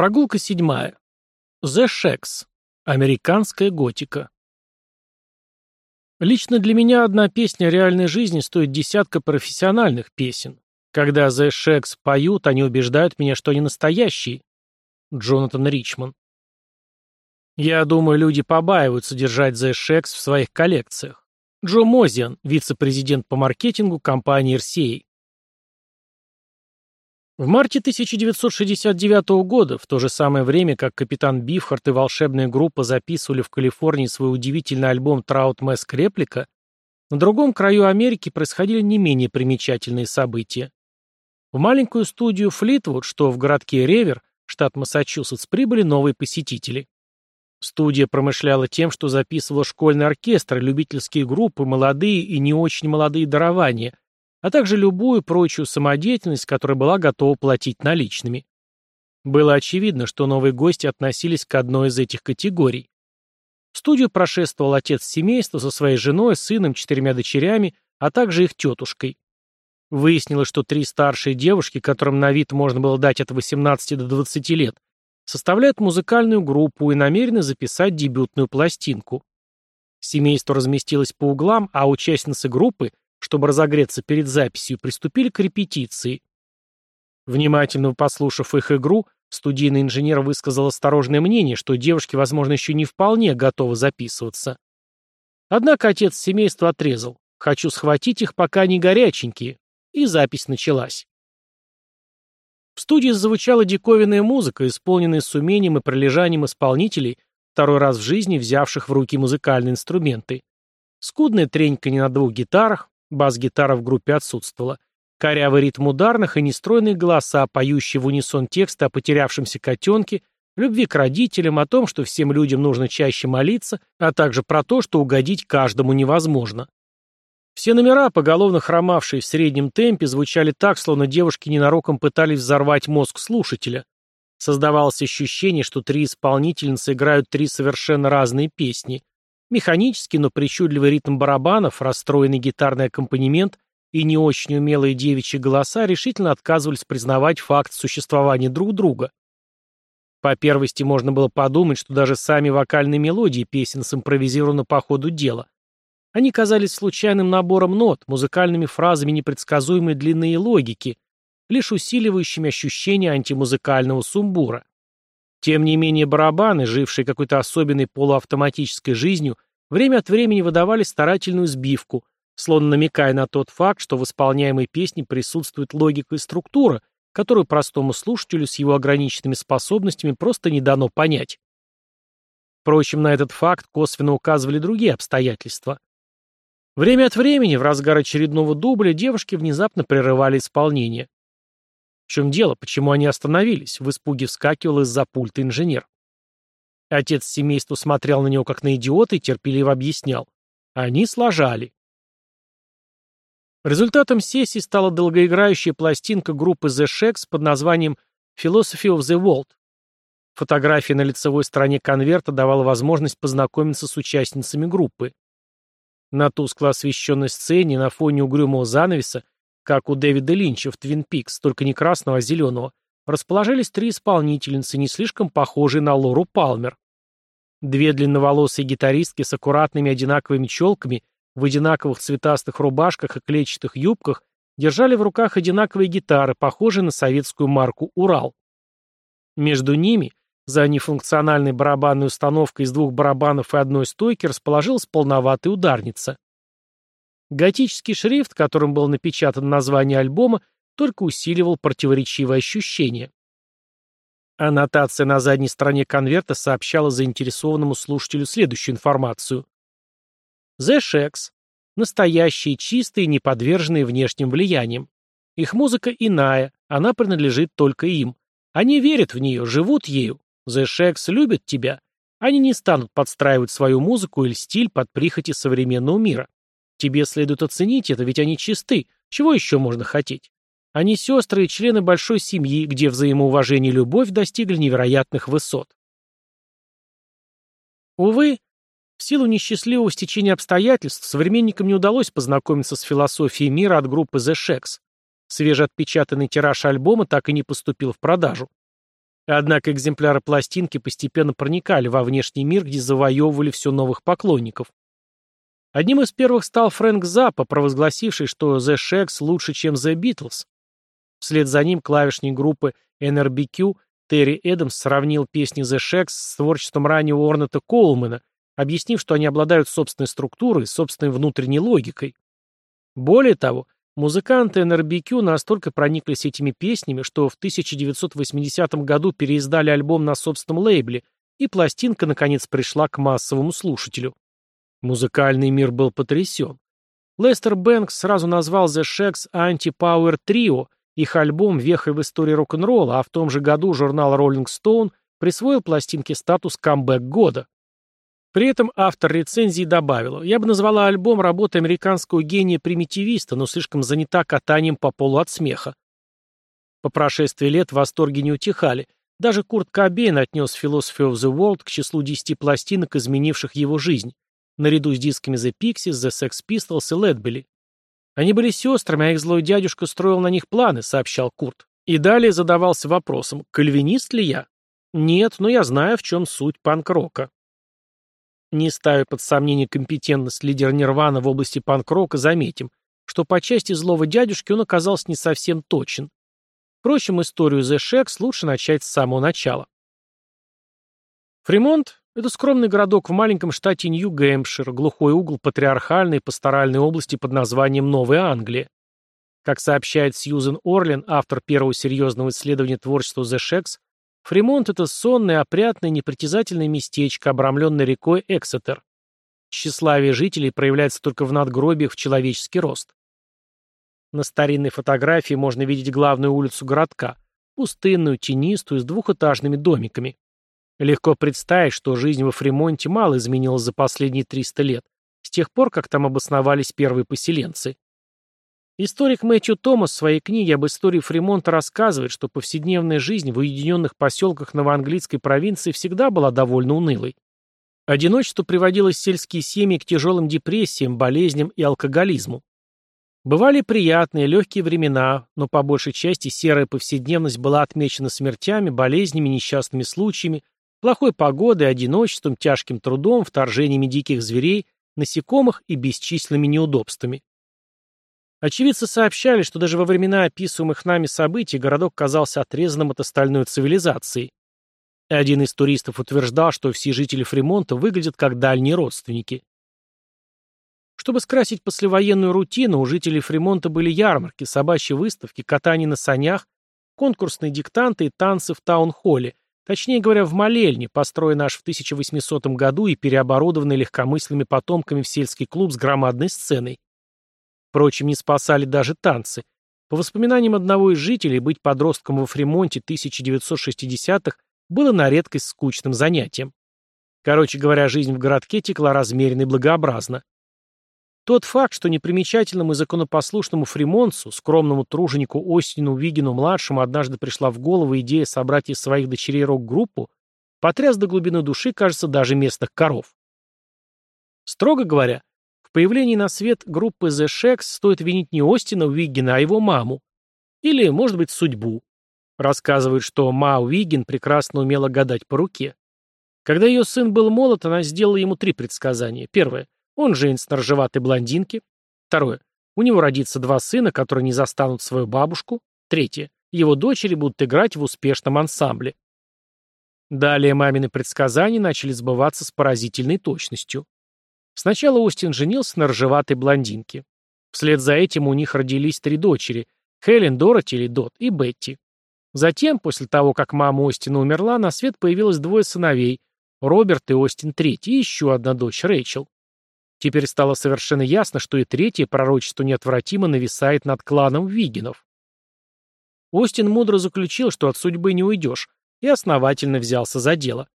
Прогулка седьмая. The Shacks. Американская готика. Лично для меня одна песня реальной жизни стоит десятка профессиональных песен. Когда The Shacks поют, они убеждают меня, что они настоящие. Джонатан Ричман. Я думаю, люди побаиваются держать The Shacks в своих коллекциях. Джо Мозиан, вице-президент по маркетингу компании RCA. В марте 1969 года, в то же самое время, как капитан Бифхарт и волшебная группа записывали в Калифорнии свой удивительный альбом «Траут Мэск Реплика», на другом краю Америки происходили не менее примечательные события. В маленькую студию Флитвуд, что в городке Ревер, штат Массачусетс, прибыли новые посетители. Студия промышляла тем, что записывала школьный оркестр, любительские группы, молодые и не очень молодые дарования, а также любую прочую самодеятельность, которая была готова платить наличными. Было очевидно, что новые гости относились к одной из этих категорий. В студию прошествовал отец семейства со своей женой, сыном, четырьмя дочерями, а также их тетушкой. Выяснилось, что три старшие девушки, которым на вид можно было дать от 18 до 20 лет, составляют музыкальную группу и намерены записать дебютную пластинку. Семейство разместилось по углам, а участницы группы чтобы разогреться перед записью, приступили к репетиции. Внимательно послушав их игру, студийный инженер высказал осторожное мнение, что девушки, возможно, еще не вполне готовы записываться. Однако отец семейства отрезал. «Хочу схватить их, пока они горяченькие». И запись началась. В студии звучала диковинная музыка, исполненная с умением и прилежанием исполнителей, второй раз в жизни взявших в руки музыкальные инструменты. Скудная треньканье на двух гитарах, Бас-гитара в группе отсутствовала. Корявый ритм ударных и нестройные голоса, поющие в унисон тексты о потерявшемся котенке, любви к родителям, о том, что всем людям нужно чаще молиться, а также про то, что угодить каждому невозможно. Все номера, поголовно хромавшие в среднем темпе, звучали так, словно девушки ненароком пытались взорвать мозг слушателя. Создавалось ощущение, что три исполнительницы играют три совершенно разные песни, Механический, но причудливый ритм барабанов, расстроенный гитарный аккомпанемент и не очень умелые девичьи голоса решительно отказывались признавать факт существования друг друга. По первости можно было подумать, что даже сами вокальные мелодии песен симпровизированы по ходу дела. Они казались случайным набором нот, музыкальными фразами непредсказуемой длины и логики, лишь усиливающими ощущение антимузыкального сумбура. Тем не менее барабаны, жившие какой-то особенной полуавтоматической жизнью, время от времени выдавали старательную сбивку, словно намекая на тот факт, что в исполняемой песне присутствует логика и структура, которую простому слушателю с его ограниченными способностями просто не дано понять. Впрочем, на этот факт косвенно указывали другие обстоятельства. Время от времени, в разгар очередного дубля, девушки внезапно прерывали исполнение. В чем дело? Почему они остановились? В испуге вскакивал из-за пульта инженер. Отец семейства смотрел на него как на идиота и терпеливо объяснял. Они сложали. Результатом сессии стала долгоиграющая пластинка группы The Shacks под названием Philosophy of the World. Фотография на лицевой стороне конверта давала возможность познакомиться с участницами группы. На тускло освещенной сцене на фоне угрюмого занавеса как у Дэвида Линча в «Твин Пикс», только не красного, а зеленого, расположились три исполнительницы, не слишком похожие на Лору Палмер. Две длинноволосые гитаристки с аккуратными одинаковыми челками в одинаковых цветастых рубашках и клетчатых юбках держали в руках одинаковые гитары, похожие на советскую марку «Урал». Между ними, за нефункциональной барабанной установкой из двух барабанов и одной стойки, расположилась полноватая ударница. Готический шрифт, которым было напечатано название альбома, только усиливал противоречивые ощущения. Аннотация на задней стороне конверта сообщала заинтересованному слушателю следующую информацию. The Shacks – настоящие, чистые, не подверженные внешним влияниям. Их музыка иная, она принадлежит только им. Они верят в нее, живут ею. The Shacks любят тебя. Они не станут подстраивать свою музыку или стиль под прихоти современного мира. Тебе следует оценить это, ведь они чисты. Чего еще можно хотеть? Они сестры и члены большой семьи, где взаимоуважение и любовь достигли невероятных высот. Увы, в силу несчастливого стечения обстоятельств современникам не удалось познакомиться с философией мира от группы The Shacks. Свежеотпечатанный тираж альбома так и не поступил в продажу. Однако экземпляры пластинки постепенно проникали во внешний мир, где завоевывали все новых поклонников. Одним из первых стал Фрэнк Заппа, провозгласивший, что The Shacks лучше, чем The Beatles. Вслед за ним клавишник группы NRBQ Терри Эдамс сравнил песни The Shacks с творчеством раннего Орнета Коулмана, объяснив, что они обладают собственной структурой, собственной внутренней логикой. Более того, музыканты NRBQ настолько прониклись этими песнями, что в 1980 году переиздали альбом на собственном лейбле, и пластинка, наконец, пришла к массовому слушателю. Музыкальный мир был потрясен. Лестер Бэнкс сразу назвал The Shacks Anti-Power Trio, их альбом «Вехой в истории рок-н-ролла», а в том же году журнал Rolling Stone присвоил пластинке статус камбэк года. При этом автор рецензии добавил, я бы назвала альбом работой американского гения-примитивиста, но слишком занята катанием по полу от смеха. По прошествии лет восторги не утихали. Даже Курт Кобейн отнес Philosophy of the World к числу десяти пластинок, изменивших его жизнь наряду с дисками The Pixies, The Sex Pistols и Leadbelly. Они были сестрами, а их злой дядюшка строил на них планы, сообщал Курт. И далее задавался вопросом, кальвинист ли я? Нет, но я знаю, в чем суть панк-рока. Не ставя под сомнение компетентность лидера Нирвана в области панк-рока, заметим, что по части злого дядюшки он оказался не совсем точен. Впрочем, историю The Shaggs лучше начать с самого начала. Фримонт это скромный городок в маленьком штате Нью-Гэмпшир, глухой угол патриархальной и пасторальной области под названием Новая Англия. Как сообщает Сьюзен Орлин, автор первого серьезного исследования творчества The Shaggs, Фримонт – это сонное, опрятное, непритязательное местечко, обрамленное рекой Эксетер. Тщеславие жителей проявляется только в надгробиях в человеческий рост. На старинной фотографии можно видеть главную улицу городка, пустынную, тенистую, с двухэтажными домиками. Легко представить, что жизнь во Фримонте мало изменилась за последние 300 лет, с тех пор, как там обосновались первые поселенцы. Историк Мэтью Томас в своей книге об истории Фримонта рассказывает, что повседневная жизнь в уединенных поселках новоанглийской провинции всегда была довольно унылой. Одиночество приводило сельские семьи к тяжелым депрессиям, болезням и алкоголизму. Бывали приятные, легкие времена, но по большей части серая повседневность была отмечена смертями, болезнями, несчастными случаями, плохой погодой, одиночеством, тяжким трудом, вторжениями диких зверей, насекомых и бесчисленными неудобствами. Очевидцы сообщали, что даже во времена описываемых нами событий городок казался отрезанным от остальной цивилизации. Один из туристов утверждал, что все жители Фримонта выглядят как дальние родственники. Чтобы скрасить послевоенную рутину, у жителей Фримонта были ярмарки, собачьи выставки, катание на санях, конкурсные диктанты и танцы в таун-холле, Точнее говоря, в молельне, построенной аж в 1800 году и переоборудованной легкомысленными потомками в сельский клуб с громадной сценой. Впрочем, не спасали даже танцы. По воспоминаниям одного из жителей, быть подростком во Фримонте 1960-х было на редкость скучным занятием. Короче говоря, жизнь в городке текла размеренно и благообразно. Тот факт, что непримечательному и законопослушному фримонцу, скромному труженику Остину Вигину-младшему однажды пришла в голову идея собрать из своих дочерей рок-группу, потряс до глубины души, кажется, даже местных коров. Строго говоря, в появлении на свет группы The Shacks стоит винить не Остина Уиггина, а его маму. Или, может быть, судьбу. Рассказывают, что Ма Уиггин прекрасно умела гадать по руке. Когда ее сын был молод, она сделала ему три предсказания. Первое – он женится на рыжеватой блондинке. Второе. У него родится два сына, которые не застанут свою бабушку. Третье. Его дочери будут играть в успешном ансамбле. Далее мамины предсказания начали сбываться с поразительной точностью. Сначала Остин женился на рыжеватой блондинке. Вслед за этим у них родились три дочери – Хелен, Дороти или Дот и Бетти. Затем, после того, как мама Остина умерла, на свет появилось двое сыновей – Роберт и Остин III, и еще одна дочь – Рэйчел. Теперь стало совершенно ясно, что и третье пророчество неотвратимо нависает над кланом Вигинов. Остин мудро заключил, что от судьбы не уйдешь, и основательно взялся за дело.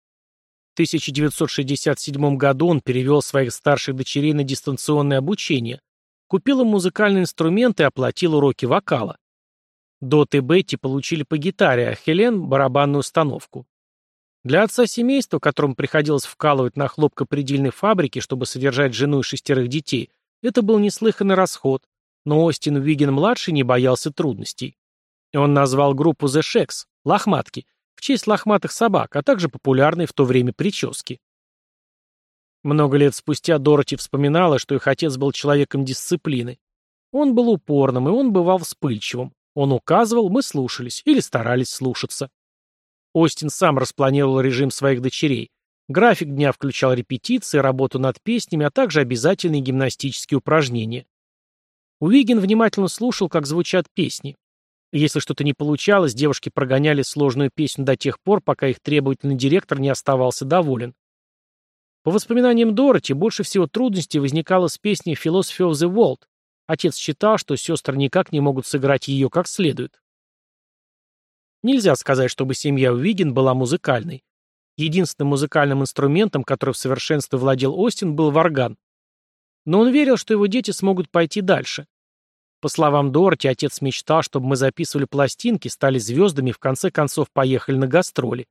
В 1967 году он перевел своих старших дочерей на дистанционное обучение, купил им музыкальные инструменты и оплатил уроки вокала. Дот и Бетти получили по гитаре, а Хелен – барабанную установку. Для отца семейства, которому приходилось вкалывать на хлопкопредельной фабрике, чтобы содержать жену и шестерых детей, это был неслыханный расход, но Остин Уиген-младший не боялся трудностей. Он назвал группу The Shacks – «Лохматки» в честь лохматых собак, а также популярной в то время прически. Много лет спустя Дороти вспоминала, что их отец был человеком дисциплины. Он был упорным, и он бывал вспыльчивым. Он указывал, мы слушались или старались слушаться. Остин сам распланировал режим своих дочерей. График дня включал репетиции, работу над песнями, а также обязательные гимнастические упражнения. Уигин внимательно слушал, как звучат песни. Если что-то не получалось, девушки прогоняли сложную песню до тех пор, пока их требовательный директор не оставался доволен. По воспоминаниям Дороти, больше всего трудностей возникало с песней «Philosophy of the World». Отец считал, что сестры никак не могут сыграть ее как следует. Нельзя сказать, чтобы семья Уигин была музыкальной. Единственным музыкальным инструментом, который в совершенстве владел Остин, был варган. Но он верил, что его дети смогут пойти дальше. По словам Дороти, отец мечтал, чтобы мы записывали пластинки, стали звездами и в конце концов поехали на гастроли.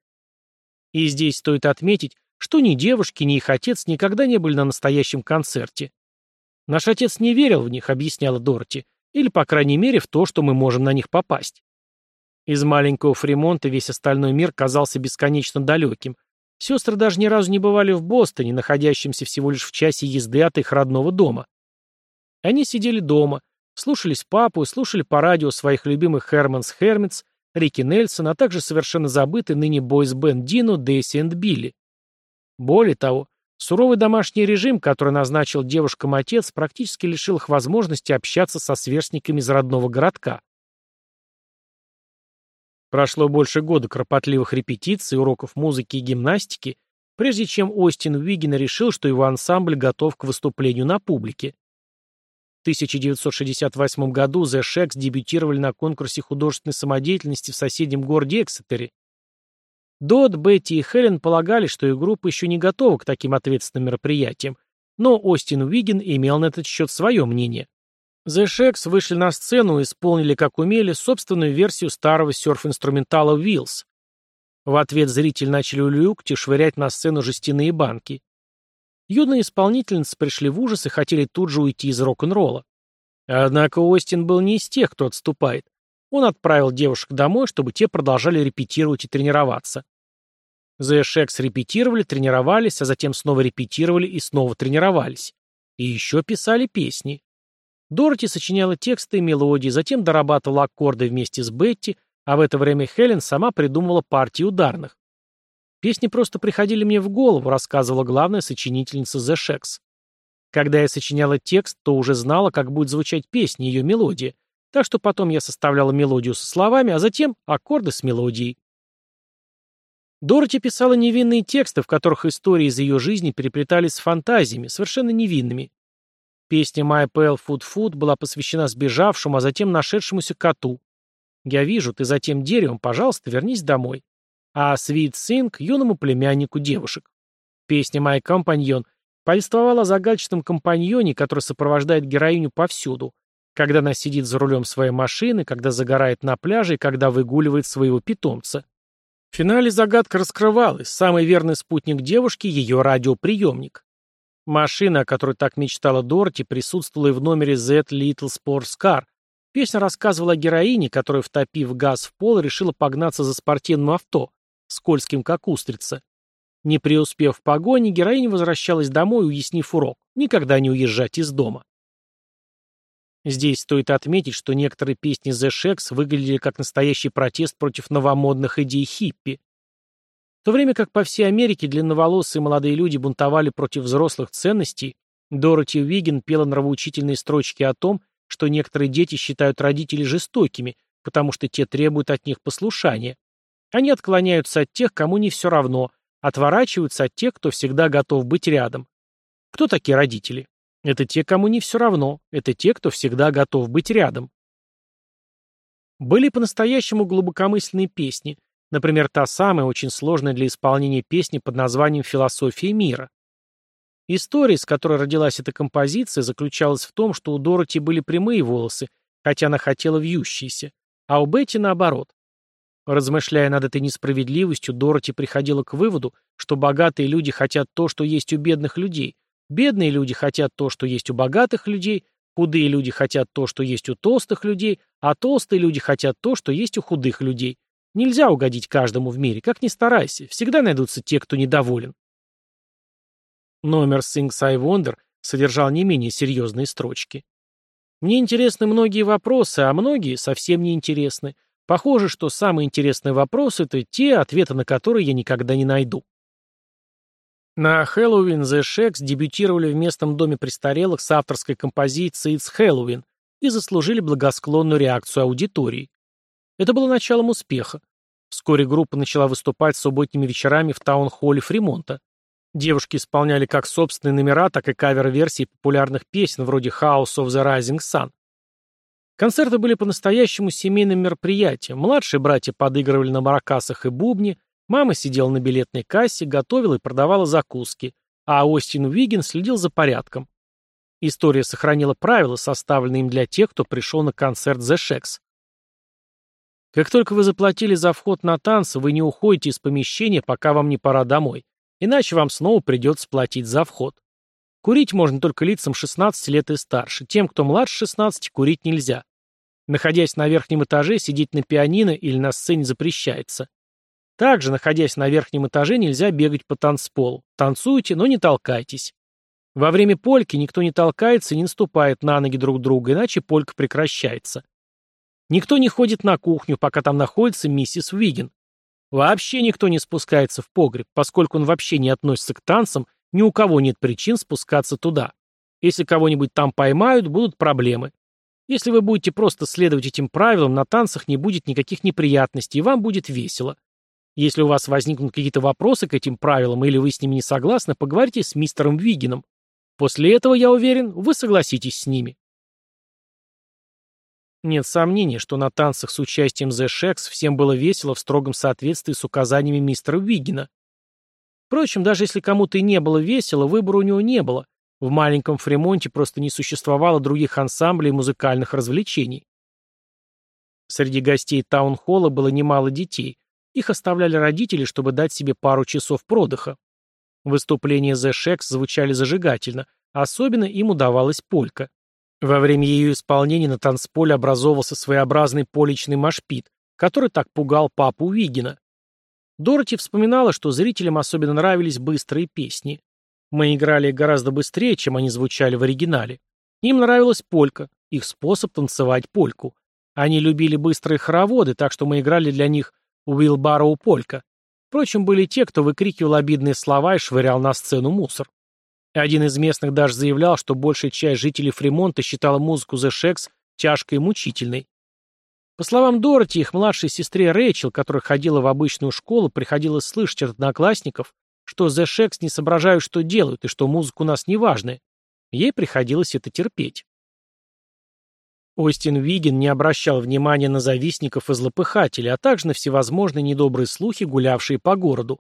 И здесь стоит отметить, что ни девушки, ни их отец никогда не были на настоящем концерте. Наш отец не верил в них, объясняла Дороти, или, по крайней мере, в то, что мы можем на них попасть. Из маленького Фримонта весь остальной мир казался бесконечно далеким. Сестры даже ни разу не бывали в Бостоне, находящемся всего лишь в часе езды от их родного дома. Они сидели дома, слушались папу и слушали по радио своих любимых Херманс Хермитс, Рики Нельсон, а также совершенно забытый ныне бойс-бенд Дино, Дейси и Билли. Более того, суровый домашний режим, который назначил девушкам отец, практически лишил их возможности общаться со сверстниками из родного городка. Прошло больше года кропотливых репетиций, уроков музыки и гимнастики, прежде чем Остин Уигин решил, что его ансамбль готов к выступлению на публике. В 1968 году The Shacks дебютировали на конкурсе художественной самодеятельности в соседнем городе Эксетере. Дот, Бетти и Хелен полагали, что их группа еще не готова к таким ответственным мероприятиям, но Остин Уигин имел на этот счет свое мнение. The Shacks вышли на сцену и исполнили, как умели, собственную версию старого серф-инструментала Wheels. В ответ зрители начали улюкти швырять на сцену жестяные банки. Юные исполнительницы пришли в ужас и хотели тут же уйти из рок-н-ролла. Однако Остин был не из тех, кто отступает. Он отправил девушек домой, чтобы те продолжали репетировать и тренироваться. The Shacks репетировали, тренировались, а затем снова репетировали и снова тренировались. И еще писали песни. Дороти сочиняла тексты и мелодии, затем дорабатывала аккорды вместе с Бетти, а в это время Хелен сама придумывала партии ударных. Песни просто приходили мне в голову, рассказывала главная сочинительница The Shacks. Когда я сочиняла текст, то уже знала, как будет звучать песня, ее мелодия, так что потом я составляла мелодию со словами, а затем аккорды с мелодией. Дороти писала невинные тексты, в которых истории из ее жизни переплетались с фантазиями, совершенно невинными. Песня «My Pale Food Food» была посвящена сбежавшему, а затем нашедшемуся коту. «Я вижу, ты за тем деревом, пожалуйста, вернись домой». А «Sweet Sing» — юному племяннику девушек. Песня «My Companion» повествовала о загадочном компаньоне, который сопровождает героиню повсюду, когда она сидит за рулем своей машины, когда загорает на пляже и когда выгуливает своего питомца. В финале загадка раскрывалась, самый верный спутник девушки — ее радиоприемник. Машина, о которой так мечтала Дороти, присутствовала и в номере Z Little Sports Car. Песня рассказывала о героине, которая, втопив газ в пол, решила погнаться за спортивным авто, скользким как устрица. Не преуспев в погоне, героиня возвращалась домой, уяснив урок – никогда не уезжать из дома. Здесь стоит отметить, что некоторые песни The Shacks выглядели как настоящий протест против новомодных идей хиппи. В то время как по всей Америке длинноволосые молодые люди бунтовали против взрослых ценностей, Дороти Уигин пела нравоучительные строчки о том, что некоторые дети считают родителей жестокими, потому что те требуют от них послушания. Они отклоняются от тех, кому не все равно, отворачиваются от тех, кто всегда готов быть рядом. Кто такие родители? Это те, кому не все равно, это те, кто всегда готов быть рядом. Были по-настоящему глубокомысленные песни, Например, та самая, очень сложная для исполнения песни под названием «Философия мира». История, с которой родилась эта композиция, заключалась в том, что у Дороти были прямые волосы, хотя она хотела вьющиеся, а у Бетти наоборот. Размышляя над этой несправедливостью, Дороти приходила к выводу, что богатые люди хотят то, что есть у бедных людей, бедные люди хотят то, что есть у богатых людей, худые люди хотят то, что есть у толстых людей, а толстые люди хотят то, что есть у худых людей. Нельзя угодить каждому в мире, как ни старайся, всегда найдутся те, кто недоволен. Номер Things I Wonder содержал не менее серьезные строчки. Мне интересны многие вопросы, а многие совсем не интересны. Похоже, что самые интересные вопросы — это те, ответы на которые я никогда не найду. На Хэллоуин The Shacks дебютировали в местном доме престарелых с авторской композицией «It's Halloween» и заслужили благосклонную реакцию аудитории. Это было началом успеха. Вскоре группа начала выступать субботними вечерами в таун-холле Фримонта. Девушки исполняли как собственные номера, так и кавер-версии популярных песен вроде «House of the Rising Sun». Концерты были по-настоящему семейным мероприятием. Младшие братья подыгрывали на маракасах и бубне, мама сидела на билетной кассе, готовила и продавала закуски, а Остин Уигин следил за порядком. История сохранила правила, составленные им для тех, кто пришел на концерт The Shacks. Как только вы заплатили за вход на танцы, вы не уходите из помещения, пока вам не пора домой. Иначе вам снова придется платить за вход. Курить можно только лицам 16 лет и старше. Тем, кто младше 16, курить нельзя. Находясь на верхнем этаже, сидеть на пианино или на сцене запрещается. Также, находясь на верхнем этаже, нельзя бегать по танцполу. Танцуйте, но не толкайтесь. Во время польки никто не толкается и не наступает на ноги друг друга, иначе полька прекращается. Никто не ходит на кухню, пока там находится миссис Уиген. Вообще никто не спускается в погреб, поскольку он вообще не относится к танцам, ни у кого нет причин спускаться туда. Если кого-нибудь там поймают, будут проблемы. Если вы будете просто следовать этим правилам, на танцах не будет никаких неприятностей, и вам будет весело. Если у вас возникнут какие-то вопросы к этим правилам или вы с ними не согласны, поговорите с мистером Вигином. После этого, я уверен, вы согласитесь с ними. Нет сомнений, что на танцах с участием The Shacks всем было весело в строгом соответствии с указаниями мистера Виггина. Впрочем, даже если кому-то и не было весело, выбора у него не было. В маленьком Фремонте просто не существовало других ансамблей музыкальных развлечений. Среди гостей таунхолла было немало детей. Их оставляли родители, чтобы дать себе пару часов продыха. Выступления The Shacks звучали зажигательно, особенно им удавалась полька. Во время ее исполнения на танцполе образовался своеобразный поличный машпит, который так пугал папу Вигина. Дороти вспоминала, что зрителям особенно нравились быстрые песни. Мы играли гораздо быстрее, чем они звучали в оригинале. Им нравилась полька, их способ танцевать польку. Они любили быстрые хороводы, так что мы играли для них Уилбароу полька. Впрочем, были те, кто выкрикивал обидные слова и швырял на сцену мусор. Один из местных даже заявлял, что большая часть жителей Фримонта считала музыку The Shacks тяжкой и мучительной. По словам Дороти, их младшей сестре Рэйчел, которая ходила в обычную школу, приходилось слышать от одноклассников, что The Shacks не соображают, что делают, и что музыка у нас неважная. Ей приходилось это терпеть. Остин Виген не обращал внимания на завистников и злопыхателей, а также на всевозможные недобрые слухи, гулявшие по городу.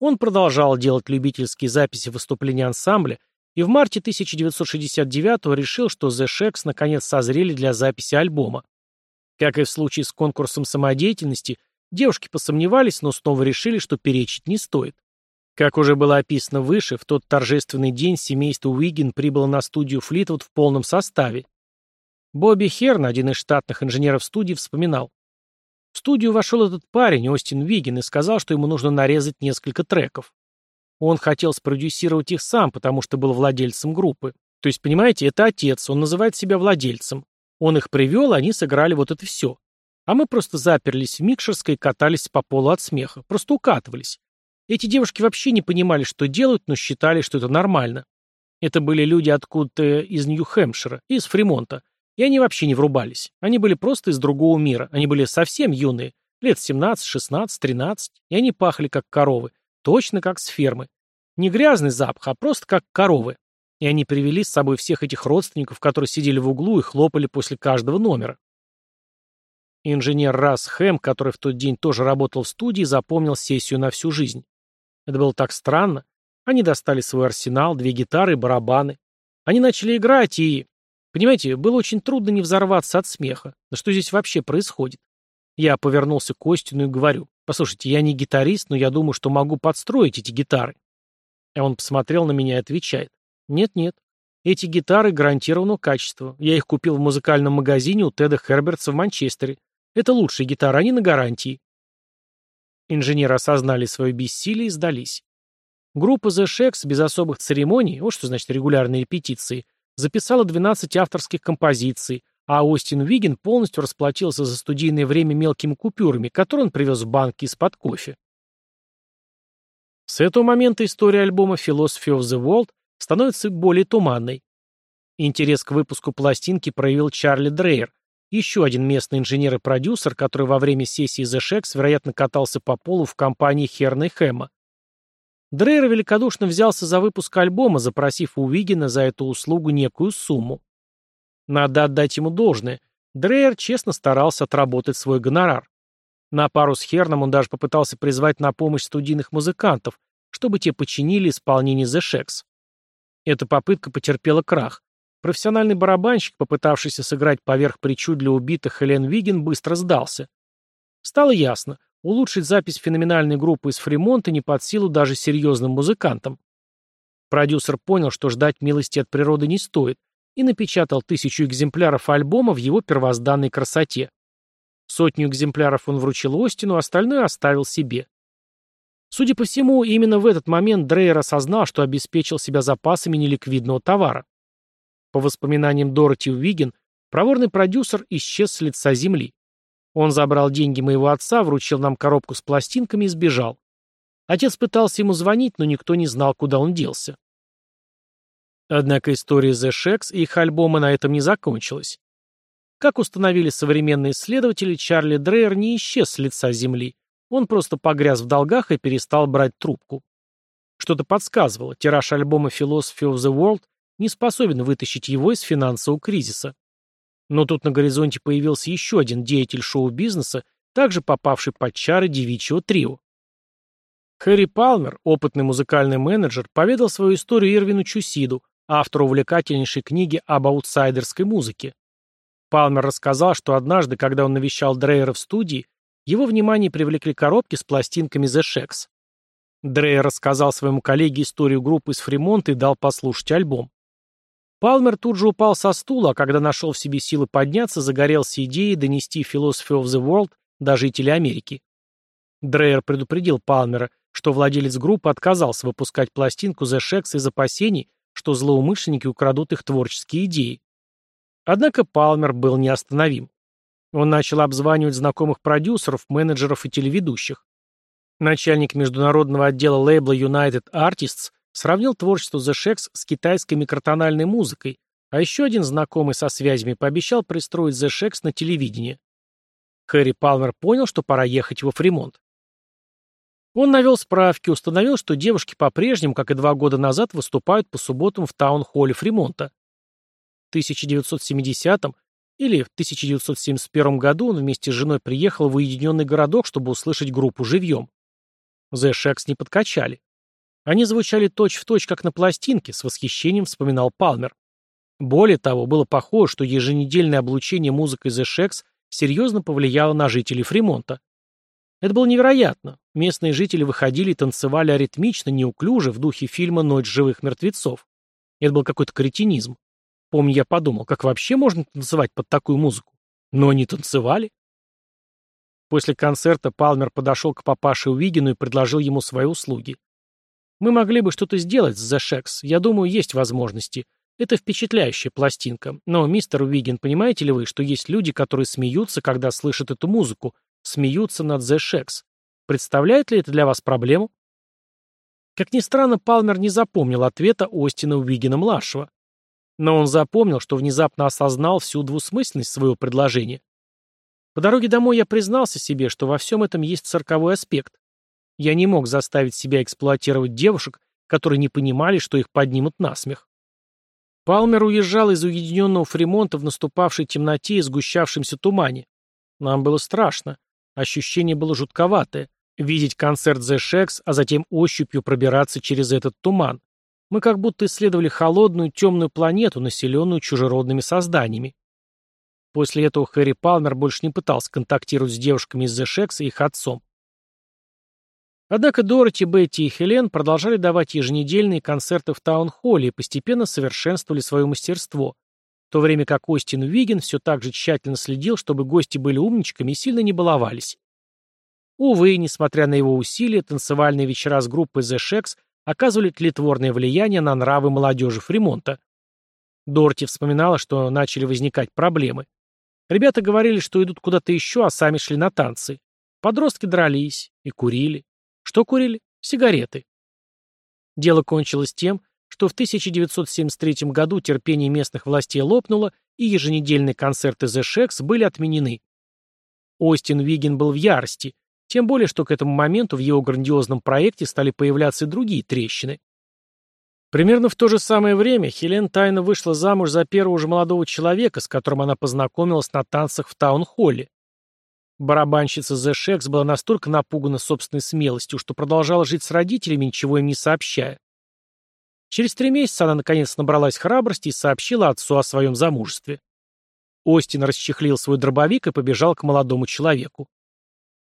Он продолжал делать любительские записи выступлений ансамбля и в марте 1969 решил, что The Shacks наконец созрели для записи альбома. Как и в случае с конкурсом самодеятельности, девушки посомневались, но снова решили, что перечить не стоит. Как уже было описано выше, в тот торжественный день семейство Уигин прибыло на студию Флитвуд в полном составе. Бобби Херн, один из штатных инженеров студии, вспоминал. В студию вошел этот парень, Остин Вигин, и сказал, что ему нужно нарезать несколько треков. Он хотел спродюсировать их сам, потому что был владельцем группы. То есть, понимаете, это отец, он называет себя владельцем. Он их привел, они сыграли вот это все. А мы просто заперлись в микшерской и катались по полу от смеха. Просто укатывались. Эти девушки вообще не понимали, что делают, но считали, что это нормально. Это были люди откуда-то из Нью-Хэмпшира, из Фримонта. И они вообще не врубались. Они были просто из другого мира. Они были совсем юные. Лет 17, 16, 13. И они пахли как коровы. Точно как с фермы. Не грязный запах, а просто как коровы. И они привели с собой всех этих родственников, которые сидели в углу и хлопали после каждого номера. Инженер Расс Хэм, который в тот день тоже работал в студии, запомнил сессию на всю жизнь. Это было так странно. Они достали свой арсенал, две гитары и барабаны. Они начали играть, и... Понимаете, было очень трудно не взорваться от смеха. Да что здесь вообще происходит? Я повернулся к Костину и говорю, послушайте, я не гитарист, но я думаю, что могу подстроить эти гитары. А он посмотрел на меня и отвечает, нет-нет, эти гитары гарантированного качества. Я их купил в музыкальном магазине у Теда Хербертса в Манчестере. Это лучшие гитары, они на гарантии. Инженеры осознали свое бессилие и сдались. Группа The Shacks без особых церемоний, вот что значит регулярные репетиции, записала 12 авторских композиций, а Остин Виген полностью расплатился за студийное время мелкими купюрами, которые он привез в банки из-под кофе. С этого момента история альбома Philosophy of the World становится более туманной. Интерес к выпуску пластинки проявил Чарли Дрейер, еще один местный инженер и продюсер, который во время сессии The Shacks, вероятно, катался по полу в компании Херна и Хэма. Дрейер великодушно взялся за выпуск альбома, запросив у Уигена за эту услугу некую сумму. Надо отдать ему должное. Дрейер честно старался отработать свой гонорар. На пару с Херном он даже попытался призвать на помощь студийных музыкантов, чтобы те починили исполнение The Shacks. Эта попытка потерпела крах. Профессиональный барабанщик, попытавшийся сыграть поверх причуд для убитых Хелен Виген, быстро сдался. Стало ясно, улучшить запись феноменальной группы из Фримонта не под силу даже серьезным музыкантам. Продюсер понял, что ждать милости от природы не стоит, и напечатал тысячу экземпляров альбома в его первозданной красоте. Сотню экземпляров он вручил Остину, остальное оставил себе. Судя по всему, именно в этот момент Дрейер осознал, что обеспечил себя запасами неликвидного товара. По воспоминаниям Дороти Уиген, проворный продюсер исчез с лица земли. Он забрал деньги моего отца, вручил нам коробку с пластинками и сбежал. Отец пытался ему звонить, но никто не знал, куда он делся. Однако история The Shacks и их альбома на этом не закончилась. Как установили современные исследователи, Чарли Дрейер не исчез с лица земли. Он просто погряз в долгах и перестал брать трубку. Что-то подсказывало, тираж альбома Philosophy of the World не способен вытащить его из финансового кризиса. Но тут на горизонте появился еще один деятель шоу-бизнеса, также попавший под чары девичьего трио. Хэри Палмер, опытный музыкальный менеджер, поведал свою историю Ирвину Чусиду, автору увлекательнейшей книги об аутсайдерской музыке. Палмер рассказал, что однажды, когда он навещал Дрейера в студии, его внимание привлекли коробки с пластинками The Shacks. Дрейер рассказал своему коллеге историю группы из Фримонта и дал послушать альбом. Палмер тут же упал со стула, а когда нашел в себе силы подняться, загорелся идеей донести Philosophy of the World до жителей Америки. Дрейер предупредил Палмера, что владелец группы отказался выпускать пластинку The Shacks из опасений, что злоумышленники украдут их творческие идеи. Однако Палмер был неостановим. Он начал обзванивать знакомых продюсеров, менеджеров и телеведущих. Начальник международного отдела лейбла United Artists Сравнил творчество The Shaggs с китайской микротональной музыкой, а еще один знакомый со связями пообещал пристроить The Shaggs на телевидение. Харри Палмер понял, что пора ехать во Фримонт. Он навел справки, установил, что девушки по-прежнему, как и два года назад, выступают по субботам в таун-холле Фримонта. В 1970 или в 1971 году он вместе с женой приехал в уединенный городок, чтобы услышать группу живьем. The Shacks не подкачали. Они звучали точь-в-точь, точь, как на пластинке, с восхищением вспоминал Палмер. Более того, было похоже, что еженедельное облучение музыкой The Shacks серьезно повлияло на жителей Фримонта. Это было невероятно. Местные жители выходили и танцевали аритмично, неуклюже, в духе фильма «Ночь живых мертвецов». Это был какой-то кретинизм. Помню, я подумал, как вообще можно танцевать под такую музыку? Но они танцевали. После концерта Палмер подошел к папаше Уигину и предложил ему свои услуги. Мы могли бы что-то сделать с The Shacks. Я думаю, есть возможности. Это впечатляющая пластинка. Но, мистер Уиген, понимаете ли вы, что есть люди, которые смеются, когда слышат эту музыку, смеются над The Shacks? Представляет ли это для вас проблему? Как ни странно, Палмер не запомнил ответа Остина Уигена-младшего. Но он запомнил, что внезапно осознал всю двусмысленность своего предложения. По дороге домой я признался себе, что во всем этом есть цирковой аспект. Я не мог заставить себя эксплуатировать девушек, которые не понимали, что их поднимут на смех. Палмер уезжал из уединенного Фримонта в наступавшей темноте и сгущавшемся тумане. Нам было страшно. Ощущение было жутковатое. Видеть концерт The Shacks, а затем ощупью пробираться через этот туман. Мы как будто исследовали холодную, темную планету, населенную чужеродными созданиями. После этого Хэри Палмер больше не пытался контактировать с девушками из The Shacks и их отцом. Однако Дороти, Бетти и Хелен продолжали давать еженедельные концерты в таун-холле и постепенно совершенствовали свое мастерство, в то время как Остин Уиген все так же тщательно следил, чтобы гости были умничками и сильно не баловались. Увы, несмотря на его усилия, танцевальные вечера с группой The Shacks оказывали тлетворное влияние на нравы молодежи Фримонта. Дорти вспоминала, что начали возникать проблемы. Ребята говорили, что идут куда-то еще, а сами шли на танцы. Подростки дрались и курили. Что курили? Сигареты. Дело кончилось тем, что в 1973 году терпение местных властей лопнуло, и еженедельные концерты The Shacks были отменены. Остин Вигин был в ярости, тем более, что к этому моменту в его грандиозном проекте стали появляться и другие трещины. Примерно в то же самое время Хелен тайно вышла замуж за первого же молодого человека, с которым она познакомилась на танцах в Таун-Холле. Барабанщица The Shacks была настолько напугана собственной смелостью, что продолжала жить с родителями, ничего им не сообщая. Через три месяца она наконец набралась храбрости и сообщила отцу о своем замужестве. Остин расчехлил свой дробовик и побежал к молодому человеку.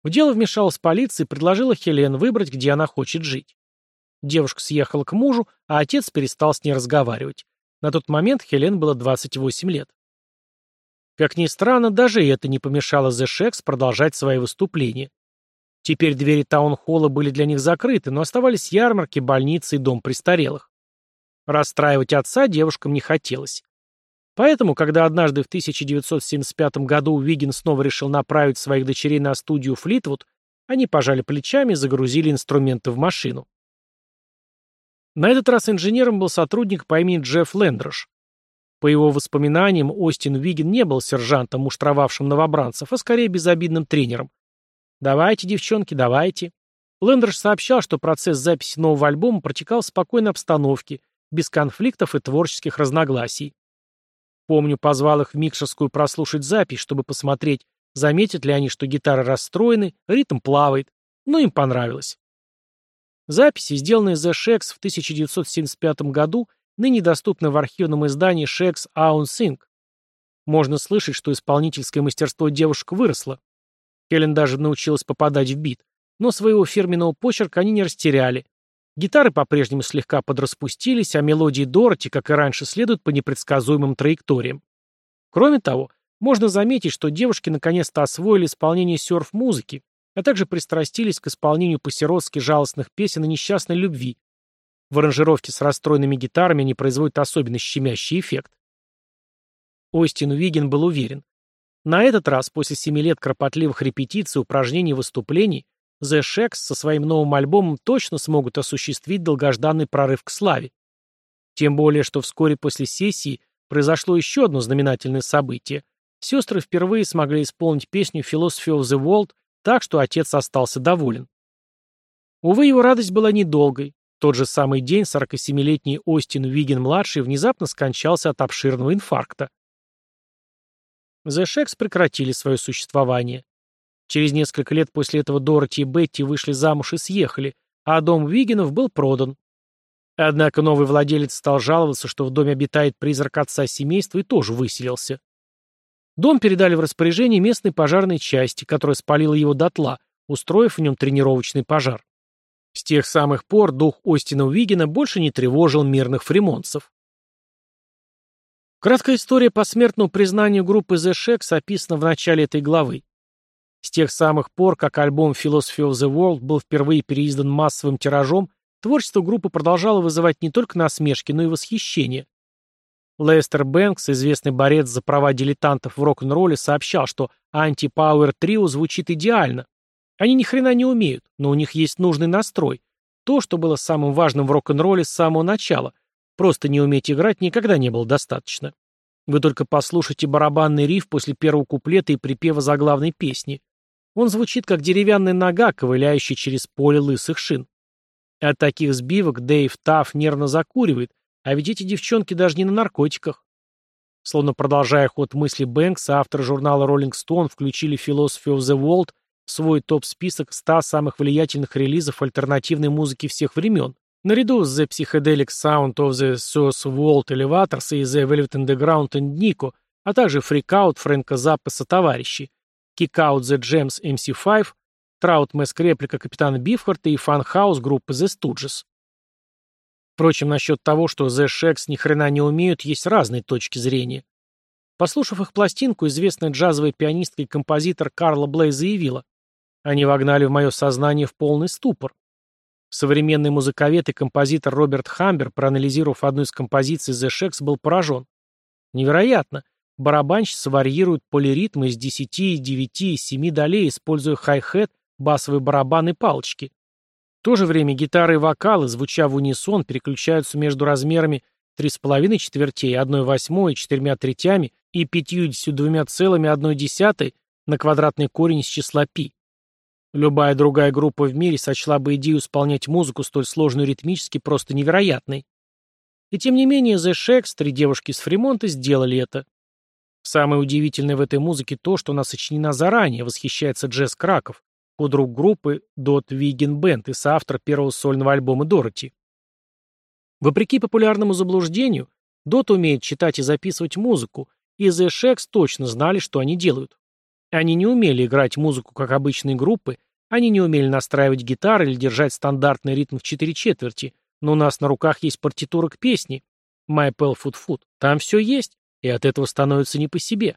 В дело вмешалась полиция и предложила Хелен выбрать, где она хочет жить. Девушка съехала к мужу, а отец перестал с ней разговаривать. На тот момент Хелен было 28 лет. Как ни странно, даже это не помешало The Shacks продолжать свои выступления. Теперь двери таунхолла были для них закрыты, но оставались ярмарки, больницы и дом престарелых. Расстраивать отца девушкам не хотелось. Поэтому, когда однажды в 1975 году Уигин снова решил направить своих дочерей на студию Флитвуд, они пожали плечами и загрузили инструменты в машину. На этот раз инженером был сотрудник по имени Джефф Лендрош. По его воспоминаниям, Остин Уигин не был сержантом, муштровавшим новобранцев, а скорее безобидным тренером. «Давайте, девчонки, давайте». Лендрош сообщал, что процесс записи нового альбома протекал в спокойной обстановке, без конфликтов и творческих разногласий. Помню, позвал их в микшерскую прослушать запись, чтобы посмотреть, заметят ли они, что гитары расстроены, ритм плавает. Но им понравилось. Записи, сделанные за Shacks в 1975 году, ныне доступны в архивном издании Shacks Aun Sync. Можно слышать, что исполнительское мастерство девушек выросло. Хелен даже научилась попадать в бит, но своего фирменного почерка они не растеряли, Гитары по-прежнему слегка подраспустились, а мелодии Дороти, как и раньше, следуют по непредсказуемым траекториям. Кроме того, можно заметить, что девушки наконец-то освоили исполнение серф-музыки, а также пристрастились к исполнению по-сиротски жалостных песен о несчастной любви. В аранжировке с расстроенными гитарами они производят особенно щемящий эффект. Остин Уиген был уверен. На этот раз, после семи лет кропотливых репетиций, упражнений и выступлений, The Shacks со своим новым альбомом точно смогут осуществить долгожданный прорыв к славе. Тем более, что вскоре после сессии произошло еще одно знаменательное событие. Сестры впервые смогли исполнить песню «Philosophy of the World» так, что отец остался доволен. Увы, его радость была недолгой. Тот же самый день 47-летний Остин Уиген-младший внезапно скончался от обширного инфаркта. The Shacks прекратили свое существование. Через несколько лет после этого Дороти и Бетти вышли замуж и съехали, а дом Вигенов был продан. Однако новый владелец стал жаловаться, что в доме обитает призрак отца семейства и тоже выселился. Дом передали в распоряжение местной пожарной части, которая спалила его дотла, устроив в нем тренировочный пожар. С тех самых пор дух Остина Уигена больше не тревожил мирных фримонцев. Краткая история посмертного признания группы The Shacks описана в начале этой главы. С тех самых пор, как альбом Philosophy of the World был впервые переиздан массовым тиражом, творчество группы продолжало вызывать не только насмешки, но и восхищение. Лестер Бэнкс, известный борец за права дилетантов в рок-н-ролле, сообщал, что анти-пауэр трио звучит идеально. Они ни хрена не умеют, но у них есть нужный настрой. То, что было самым важным в рок-н-ролле с самого начала. Просто не уметь играть никогда не было достаточно. Вы только послушайте барабанный риф после первого куплета и припева заглавной песни. Он звучит как деревянная нога, ковыляющая через поле лысых шин. От таких сбивок Дэйв Тафф нервно закуривает, а ведь эти девчонки даже не на наркотиках. Словно продолжая ход мысли Бэнкса, авторы журнала Rolling Stone включили Philosophy of the World свой топ-список 100 самых влиятельных релизов альтернативной музыки всех времен, наряду с The Psychedelic Sound of the Source World Elevators и The Velvet Underground and Nico, а также Freak Out Фрэнка Заппеса товарищи, Kick Out the Gems MC5, Траут Мэск реплика капитана Бифхарта и Фанхаус группы The Stooges. Впрочем, насчет того, что The Shacks ни хрена не умеют, есть разные точки зрения. Послушав их пластинку, известная джазовая пианистка и композитор Карла Блей заявила, Они вогнали в мое сознание в полный ступор. Современный музыковед и композитор Роберт Хамбер, проанализировав одну из композиций The Shacks, был поражен. Невероятно. Барабанщица варьирует полиритмы из 10, 9 и 7 долей, используя хай-хет, басовые барабаны и палочки. В то же время гитары и вокалы, звуча в унисон, переключаются между размерами 3,5 четвертей, 1 восьмой, 4 третями и 52,1 на квадратный корень из числа π. Любая другая группа в мире сочла бы идею исполнять музыку столь сложную ритмически просто невероятной. И тем не менее The Shacks, три девушки с Фримонта, сделали это. Самое удивительное в этой музыке то, что она сочинена заранее, восхищается Джесс Краков, подруг группы Dot Wiggin Band и соавтор первого сольного альбома Дороти. Вопреки популярному заблуждению, Дот умеет читать и записывать музыку, и The Shacks точно знали, что они делают. Они не умели играть музыку, как обычные группы, они не умели настраивать гитары или держать стандартный ритм в четыре четверти, но у нас на руках есть партитура к песне «My Pal Foot Foot». Там все есть, и от этого становится не по себе.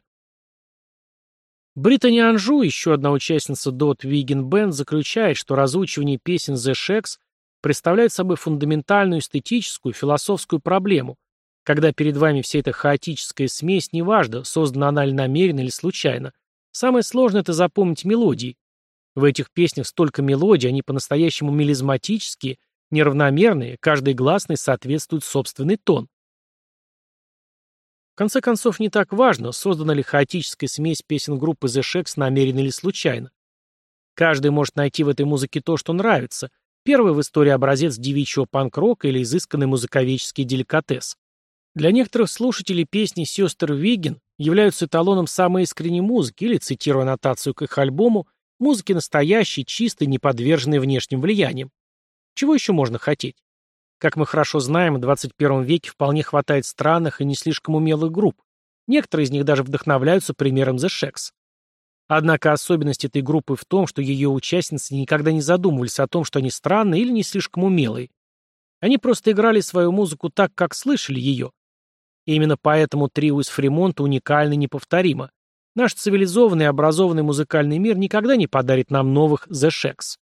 Британи Анжу, еще одна участница Dot Wiggin Band, заключает, что разучивание песен The Shacks представляет собой фундаментальную эстетическую, философскую проблему, когда перед вами вся эта хаотическая смесь, неважно, создана она ли намеренно или случайно, Самое сложное — это запомнить мелодии. В этих песнях столько мелодий, они по-настоящему мелизматические, неравномерные, каждый гласный соответствует собственный тон. В конце концов, не так важно, создана ли хаотическая смесь песен группы The Shacks намеренно или случайно. Каждый может найти в этой музыке то, что нравится. Первый в истории образец девичьего панк-рока или изысканный музыковедческий деликатес. Для некоторых слушателей песни сестер Вигин являются эталоном самой искренней музыки или, цитируя аннотацию к их альбому, музыки настоящей, чистой, не подверженной внешним влияниям. Чего еще можно хотеть? Как мы хорошо знаем, в 21 веке вполне хватает странных и не слишком умелых групп. Некоторые из них даже вдохновляются примером The Shacks. Однако особенность этой группы в том, что ее участницы никогда не задумывались о том, что они странные или не слишком умелые. Они просто играли свою музыку так, как слышали ее, и именно поэтому трио из Фримонта уникально и неповторимо. Наш цивилизованный и образованный музыкальный мир никогда не подарит нам новых The Shacks.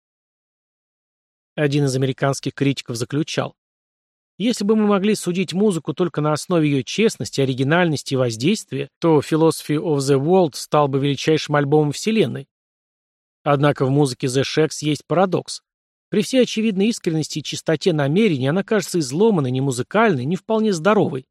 Один из американских критиков заключал, если бы мы могли судить музыку только на основе ее честности, оригинальности и воздействия, то Philosophy of the World стал бы величайшим альбомом Вселенной. Однако в музыке The Shacks есть парадокс. При всей очевидной искренности и чистоте намерений она кажется изломанной, не музыкальной, не вполне здоровой.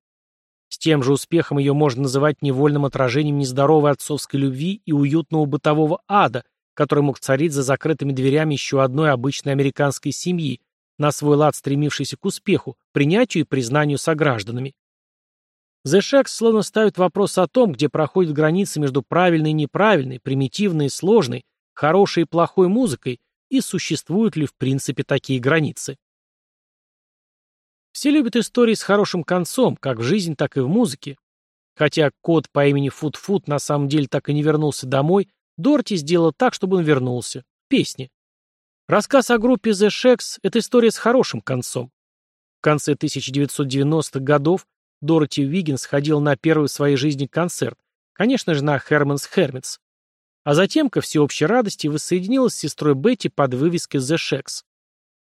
С тем же успехом ее можно называть невольным отражением нездоровой отцовской любви и уютного бытового ада, который мог царить за закрытыми дверями еще одной обычной американской семьи, на свой лад стремившейся к успеху, принятию и признанию согражданами. The Shacks словно ставит вопрос о том, где проходит граница между правильной и неправильной, примитивной и сложной, хорошей и плохой музыкой, и существуют ли в принципе такие границы. Все любят истории с хорошим концом, как в жизни, так и в музыке. Хотя кот по имени Фут-Фут на самом деле так и не вернулся домой, Дорти сделал так, чтобы он вернулся. Песни. Рассказ о группе The Shacks – это история с хорошим концом. В конце 1990-х годов Дороти Уиггинс ходил на первый в своей жизни концерт, конечно же, на Herman's Hermits. А затем, ко всеобщей радости, воссоединилась с сестрой Бетти под вывеской The Shacks.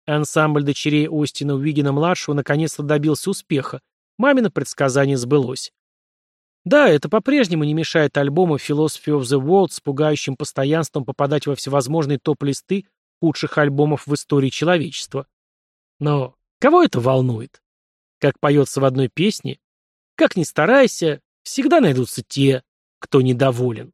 Ансамбль дочерей Остина Уиггина-младшего наконец-то добился успеха. Мамино предсказание сбылось. Да, это по-прежнему не мешает альбому Philosophy of the World с пугающим постоянством попадать во всевозможные топ-листы худших альбомов в истории человечества. Но кого это волнует? Как поется в одной песне, как ни старайся, всегда найдутся те, кто недоволен.